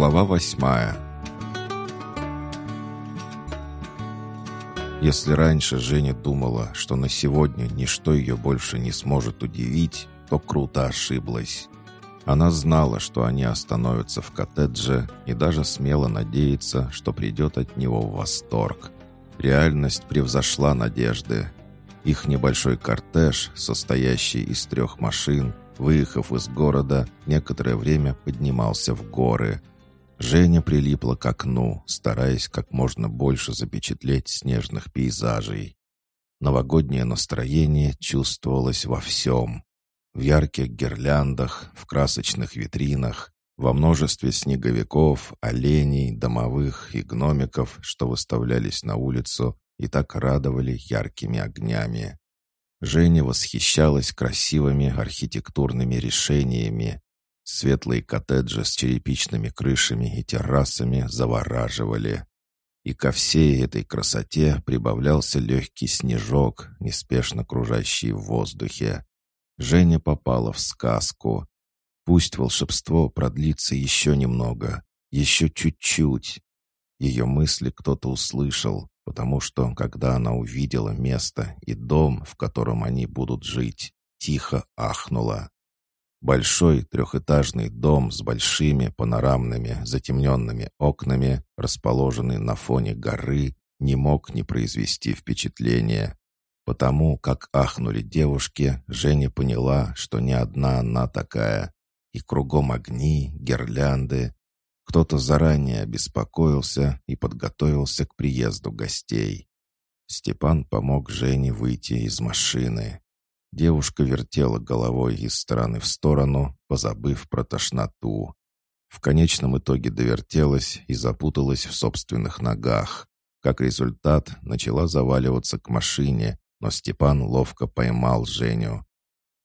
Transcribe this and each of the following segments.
Глава восьмая Если раньше Женя думала, что на сегодня ничто ее больше не сможет удивить, то круто ошиблась. Она знала, что они остановятся в коттедже и даже смело надеяться, что придет от него в восторг. Реальность превзошла надежды. Их небольшой кортеж, состоящий из трех машин, выехав из города, некоторое время поднимался в горы. Женя прилипла к окну, стараясь как можно больше запечатлеть снежных пейзажей. Новогоднее настроение чувствовалось во всем. В ярких гирляндах, в красочных витринах, во множестве снеговиков, оленей, домовых и гномиков, что выставлялись на улицу и так радовали яркими огнями. Женя восхищалась красивыми архитектурными решениями. Светлые коттеджи с черепичными крышами и террасами завораживали. И ко всей этой красоте прибавлялся легкий снежок, неспешно кружащий в воздухе. Женя попала в сказку. Пусть волшебство продлится еще немного, еще чуть-чуть. Ее мысли кто-то услышал, потому что, когда она увидела место и дом, в котором они будут жить, тихо ахнула. Большой трехэтажный дом с большими панорамными затемненными окнами, расположенный на фоне горы, не мог не произвести впечатления. Потому как ахнули девушки, Женя поняла, что не одна она такая. И кругом огни, гирлянды. Кто-то заранее обеспокоился и подготовился к приезду гостей. Степан помог Жене выйти из машины. Девушка вертела головой из стороны в сторону, позабыв про тошноту. В конечном итоге довертелась и запуталась в собственных ногах. Как результат, начала заваливаться к машине, но Степан ловко поймал Женю.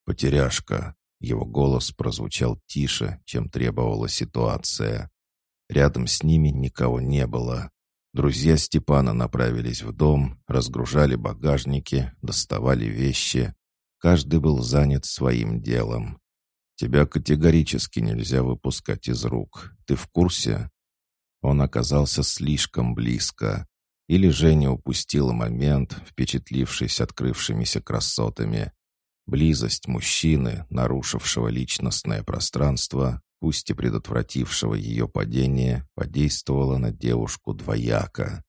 «Потеряшка!» Его голос прозвучал тише, чем требовала ситуация. Рядом с ними никого не было. Друзья Степана направились в дом, разгружали багажники, доставали вещи. Каждый был занят своим делом. «Тебя категорически нельзя выпускать из рук. Ты в курсе?» Он оказался слишком близко. Или Женя упустила момент, впечатлившись открывшимися красотами. Близость мужчины, нарушившего личностное пространство, пусть и предотвратившего ее падение, подействовала на девушку двояко.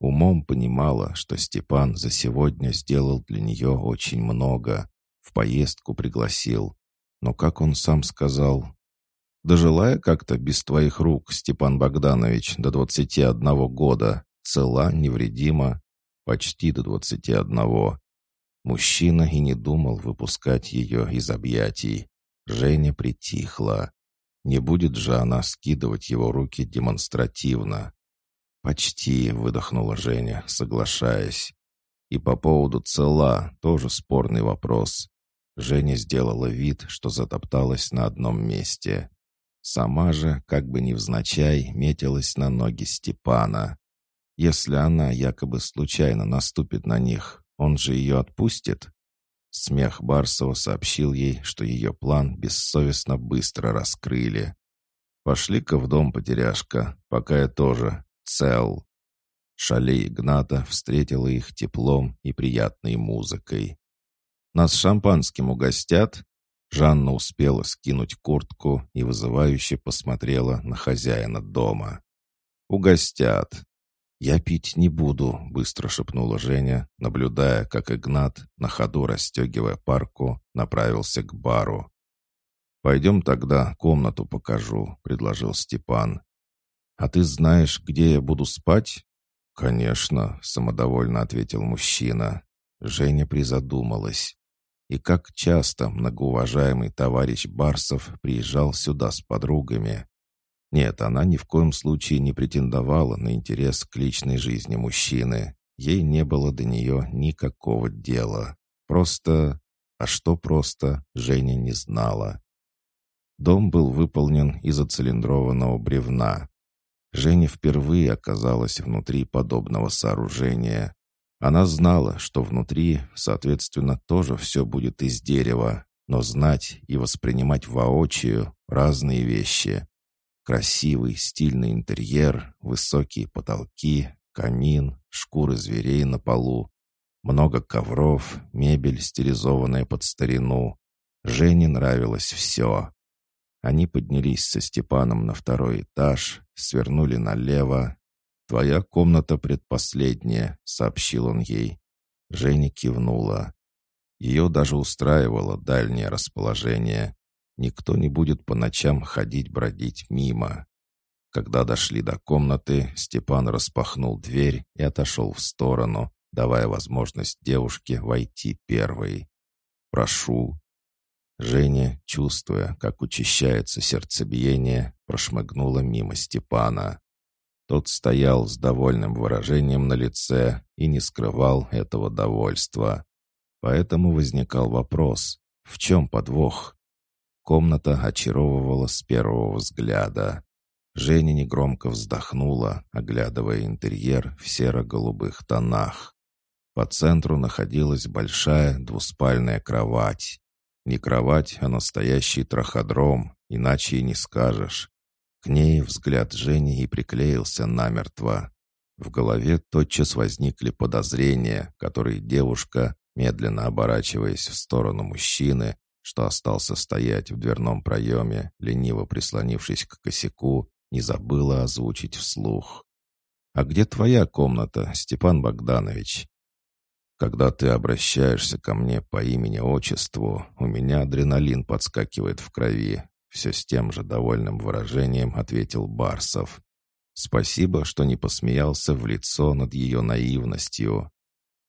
Умом понимала, что Степан за сегодня сделал для нее очень много, в поездку пригласил. Но, как он сам сказал, «Дожила я как-то без твоих рук, Степан Богданович, до двадцати одного года, цела, невредима, почти до двадцати одного. Мужчина и не думал выпускать ее из объятий. Женя притихла. Не будет же она скидывать его руки демонстративно. «Почти», — выдохнула Женя, соглашаясь. И по поводу цела тоже спорный вопрос. Женя сделала вид, что затопталась на одном месте. Сама же, как бы невзначай, метилась на ноги Степана. Если она якобы случайно наступит на них, он же ее отпустит? Смех Барсова сообщил ей, что ее план бессовестно быстро раскрыли. «Пошли-ка в дом, потеряшка, пока я тоже цел». Шале Игната встретила их теплом и приятной музыкой. «Нас шампанским угостят?» Жанна успела скинуть куртку и вызывающе посмотрела на хозяина дома. «Угостят. «Я пить не буду», — быстро шепнула Женя, наблюдая, как Игнат, на ходу расстегивая парку, направился к бару. «Пойдем тогда комнату покажу», — предложил Степан. «А ты знаешь, где я буду спать?» «Конечно», — самодовольно ответил мужчина. Женя призадумалась. И как часто многоуважаемый товарищ Барсов приезжал сюда с подругами. Нет, она ни в коем случае не претендовала на интерес к личной жизни мужчины. Ей не было до нее никакого дела. Просто... А что просто, Женя не знала. Дом был выполнен из оцилиндрованного бревна. Женя впервые оказалась внутри подобного сооружения. Она знала, что внутри, соответственно, тоже все будет из дерева, но знать и воспринимать воочию — разные вещи. Красивый, стильный интерьер, высокие потолки, камин, шкуры зверей на полу. Много ковров, мебель, стилизованная под старину. Жене нравилось все. Они поднялись со Степаном на второй этаж, свернули налево. «Твоя комната предпоследняя», — сообщил он ей. Женя кивнула. Ее даже устраивало дальнее расположение. Никто не будет по ночам ходить-бродить мимо. Когда дошли до комнаты, Степан распахнул дверь и отошел в сторону, давая возможность девушке войти первой. «Прошу». Женя, чувствуя, как учащается сердцебиение, прошмыгнула мимо Степана. Тот стоял с довольным выражением на лице и не скрывал этого довольства. Поэтому возникал вопрос, в чем подвох? Комната очаровывала с первого взгляда. Женя негромко вздохнула, оглядывая интерьер в серо-голубых тонах. По центру находилась большая двуспальная кровать. Не кровать, а настоящий траходром, иначе и не скажешь. К ней взгляд Жени и приклеился намертво. В голове тотчас возникли подозрения, которые девушка, медленно оборачиваясь в сторону мужчины, что остался стоять в дверном проеме, лениво прислонившись к косяку, не забыла озвучить вслух. «А где твоя комната, Степан Богданович?» «Когда ты обращаешься ко мне по имени-отчеству, у меня адреналин подскакивает в крови», все с тем же довольным выражением ответил Барсов. «Спасибо, что не посмеялся в лицо над ее наивностью».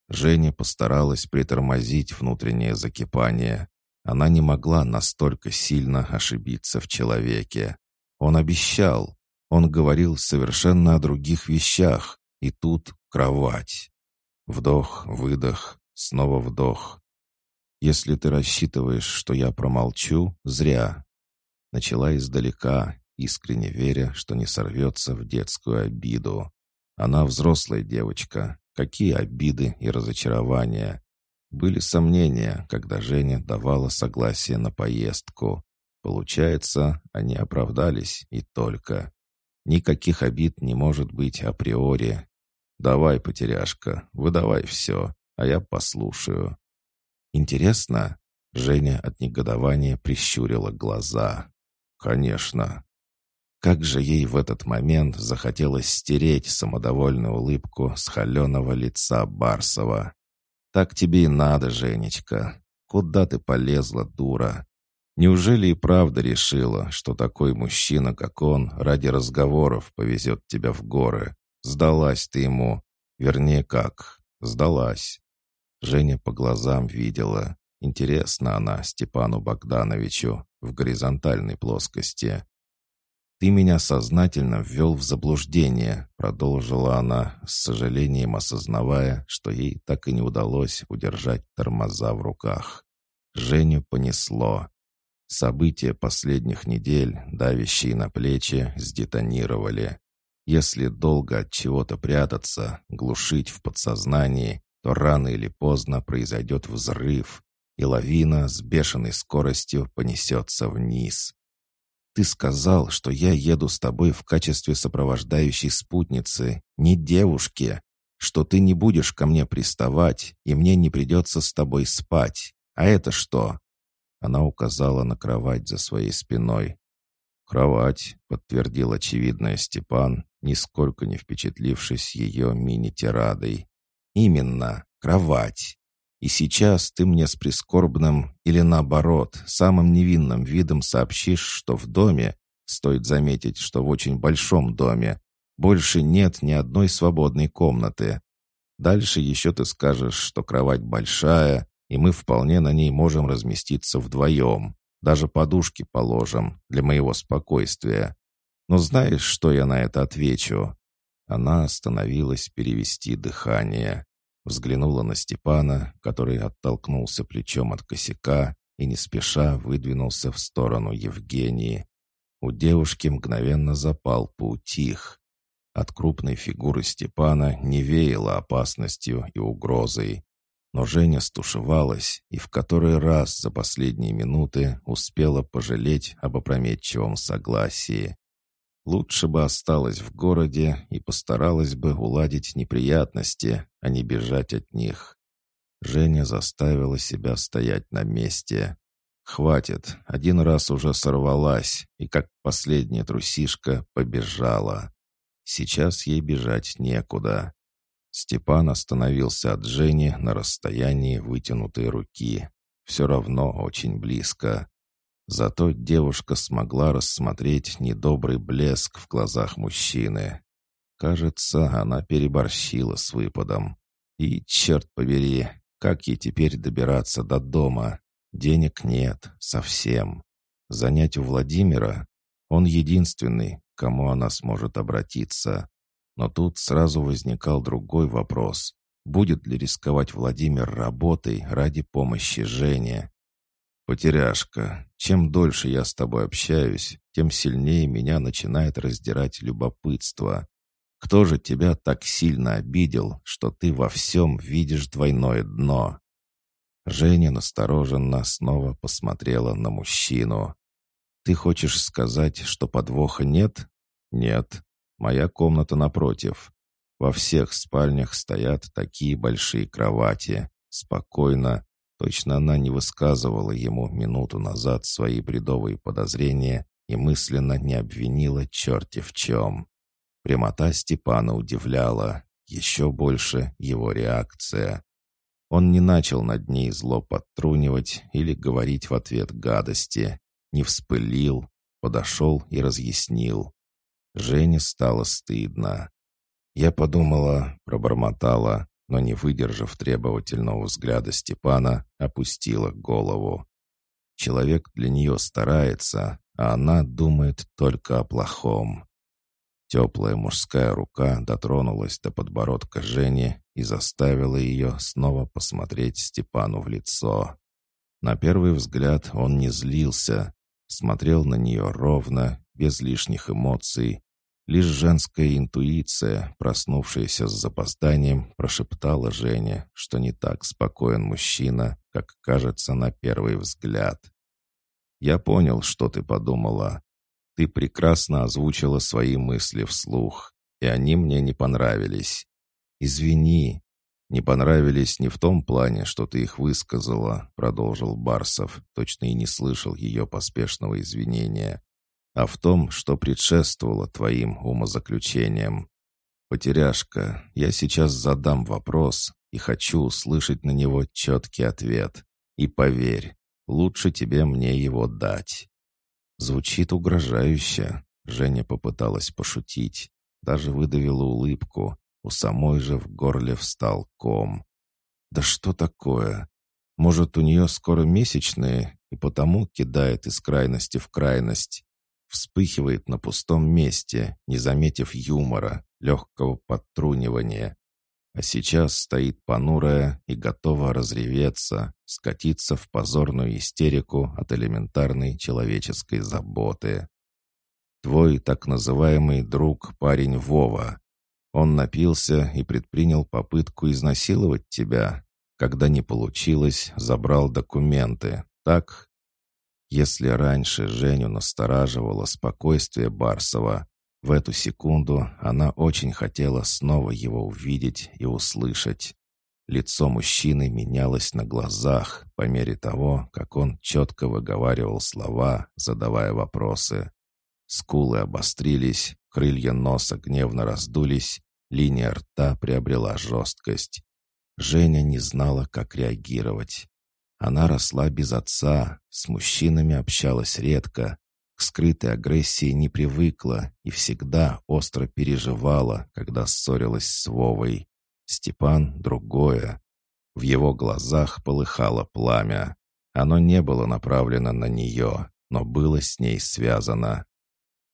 Женя постаралась притормозить внутреннее закипание, она не могла настолько сильно ошибиться в человеке. Он обещал. Он говорил совершенно о других вещах. И тут кровать. Вдох, выдох, снова вдох. «Если ты рассчитываешь, что я промолчу, зря». Начала издалека, искренне веря, что не сорвется в детскую обиду. Она взрослая девочка. Какие обиды и разочарования. Были сомнения, когда Женя давала согласие на поездку. Получается, они оправдались и только. Никаких обид не может быть априори. «Давай, потеряшка, выдавай все, а я послушаю». «Интересно?» — Женя от негодования прищурила глаза. «Конечно». Как же ей в этот момент захотелось стереть самодовольную улыбку с холеного лица Барсова. «Так тебе и надо, Женечка. Куда ты полезла, дура? Неужели и правда решила, что такой мужчина, как он, ради разговоров повезет тебя в горы? Сдалась ты ему. Вернее, как? Сдалась». Женя по глазам видела. Интересно она Степану Богдановичу в горизонтальной плоскости. «Ты меня сознательно ввел в заблуждение», — продолжила она, с сожалением осознавая, что ей так и не удалось удержать тормоза в руках. Женю понесло. События последних недель, давящие на плечи, сдетонировали. Если долго от чего-то прятаться, глушить в подсознании, то рано или поздно произойдет взрыв, и лавина с бешеной скоростью понесется вниз. Ты сказал, что я еду с тобой в качестве сопровождающей спутницы, не девушки, что ты не будешь ко мне приставать, и мне не придется с тобой спать. А это что?» Она указала на кровать за своей спиной. «Кровать», — подтвердил очевидное Степан, нисколько не впечатлившись ее мини-тирадой. «Именно, кровать. И сейчас ты мне с прискорбным или наоборот, самым невинным видом сообщишь, что в доме, стоит заметить, что в очень большом доме, больше нет ни одной свободной комнаты. Дальше еще ты скажешь, что кровать большая, и мы вполне на ней можем разместиться вдвоем. Даже подушки положим для моего спокойствия. Но знаешь, что я на это отвечу?» Она остановилась перевести дыхание. Взглянула на Степана, который оттолкнулся плечом от косяка и не спеша выдвинулся в сторону Евгении. У девушки мгновенно запал поутих. От крупной фигуры Степана не веяло опасностью и угрозой. Но Женя стушевалась и в который раз за последние минуты успела пожалеть об опрометчивом согласии. Лучше бы осталась в городе и постаралась бы уладить неприятности, а не бежать от них. Женя заставила себя стоять на месте. Хватит, один раз уже сорвалась и, как последняя трусишка, побежала. Сейчас ей бежать некуда. Степан остановился от Жени на расстоянии вытянутой руки. Все равно очень близко. Зато девушка смогла рассмотреть недобрый блеск в глазах мужчины. Кажется, она переборщила с выпадом. И, черт побери, как ей теперь добираться до дома? Денег нет, совсем. Занять у Владимира? Он единственный, кому она сможет обратиться. Но тут сразу возникал другой вопрос. Будет ли рисковать Владимир работой ради помощи Жене? «Потеряшка, чем дольше я с тобой общаюсь, тем сильнее меня начинает раздирать любопытство. Кто же тебя так сильно обидел, что ты во всем видишь двойное дно?» Женя настороженно снова посмотрела на мужчину. «Ты хочешь сказать, что подвоха нет?» «Нет. Моя комната напротив. Во всех спальнях стоят такие большие кровати. Спокойно, Точно она не высказывала ему минуту назад свои бредовые подозрения и мысленно не обвинила черти в чем. Прямота Степана удивляла, еще больше его реакция. Он не начал над ней зло подтрунивать или говорить в ответ гадости, не вспылил, подошел и разъяснил. Жене стало стыдно. Я подумала, пробормотала, но, не выдержав требовательного взгляда Степана, опустила голову. Человек для нее старается, а она думает только о плохом. Теплая мужская рука дотронулась до подбородка Жени и заставила ее снова посмотреть Степану в лицо. На первый взгляд он не злился, смотрел на нее ровно, без лишних эмоций, Лишь женская интуиция, проснувшаяся с запозданием, прошептала Жене, что не так спокоен мужчина, как кажется на первый взгляд. «Я понял, что ты подумала. Ты прекрасно озвучила свои мысли вслух, и они мне не понравились. Извини, не понравились не в том плане, что ты их высказала», продолжил Барсов, точно и не слышал ее поспешного извинения а в том, что предшествовало твоим умозаключениям. Потеряшка, я сейчас задам вопрос и хочу услышать на него четкий ответ. И поверь, лучше тебе мне его дать. Звучит угрожающе. Женя попыталась пошутить, даже выдавила улыбку. У самой же в горле встал ком. Да что такое? Может, у нее скоро месячные, и потому кидает из крайности в крайность вспыхивает на пустом месте, не заметив юмора, легкого подтрунивания. А сейчас стоит понурая и готова разреветься, скатиться в позорную истерику от элементарной человеческой заботы. Твой так называемый друг парень Вова. Он напился и предпринял попытку изнасиловать тебя. Когда не получилось, забрал документы. Так? Если раньше Женю настораживало спокойствие Барсова, в эту секунду она очень хотела снова его увидеть и услышать. Лицо мужчины менялось на глазах по мере того, как он четко выговаривал слова, задавая вопросы. Скулы обострились, крылья носа гневно раздулись, линия рта приобрела жесткость. Женя не знала, как реагировать. Она росла без отца, с мужчинами общалась редко, к скрытой агрессии не привыкла и всегда остро переживала, когда ссорилась с Вовой. Степан — другое. В его глазах полыхало пламя. Оно не было направлено на нее, но было с ней связано.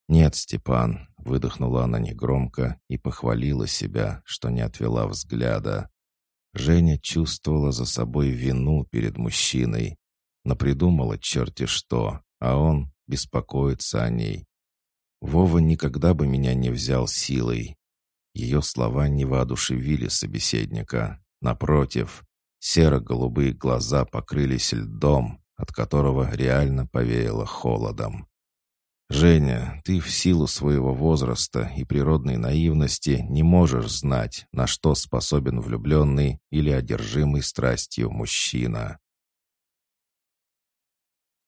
«Нет, Степан», — выдохнула она негромко и похвалила себя, что не отвела взгляда. Женя чувствовала за собой вину перед мужчиной, но придумала черти что, а он беспокоится о ней. Вова никогда бы меня не взял силой. Ее слова не воодушевили собеседника. Напротив, серо-голубые глаза покрылись льдом, от которого реально повеяло холодом. «Женя, ты в силу своего возраста и природной наивности не можешь знать, на что способен влюбленный или одержимый страстью мужчина.